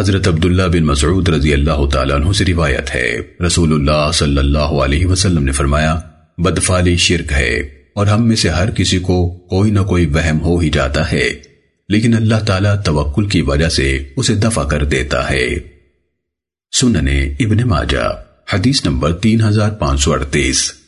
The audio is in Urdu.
حضرت عبداللہ بن مسعود رضی اللہ تعالیٰ عنہ سے روایت ہے۔ رسول اللہ صلی اللہ علیہ وسلم نے فرمایا، بدفالی شرک ہے اور ہم میں سے ہر کسی کو کوئی نہ کوئی وہم ہو ہی جاتا ہے۔ لیکن اللہ تعالیٰ توکل کی وجہ سے اسے دفع کر دیتا ہے۔ سننے ابن ماجہ، حدیث نمبر تین ہزار پانچ سو اڑتیس۔